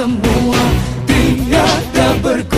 semua tiada berkata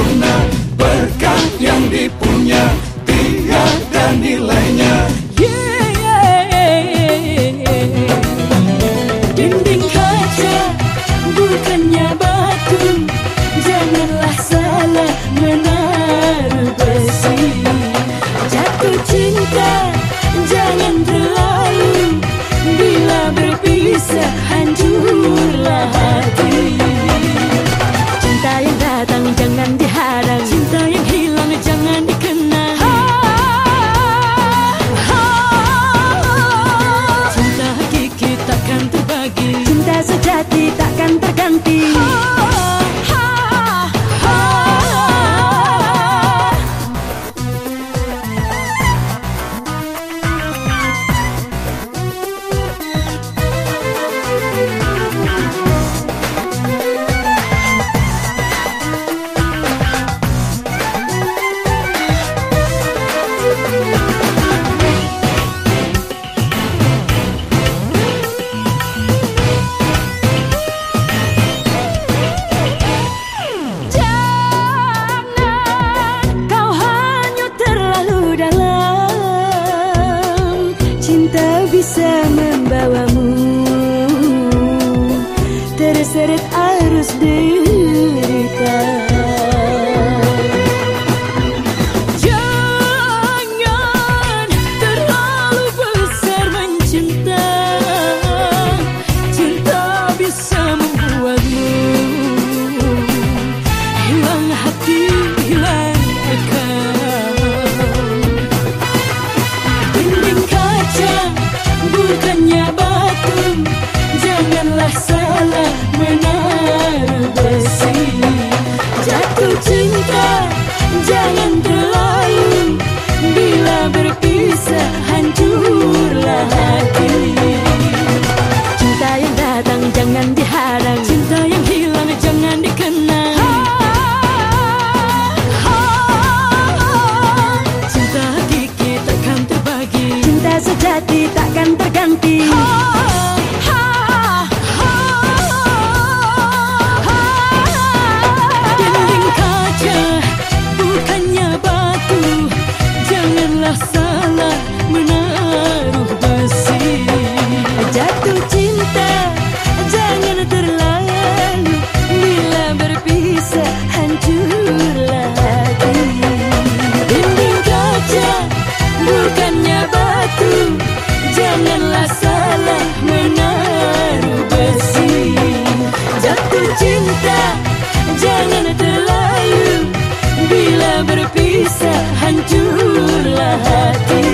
sejati takkan hancurlah hati.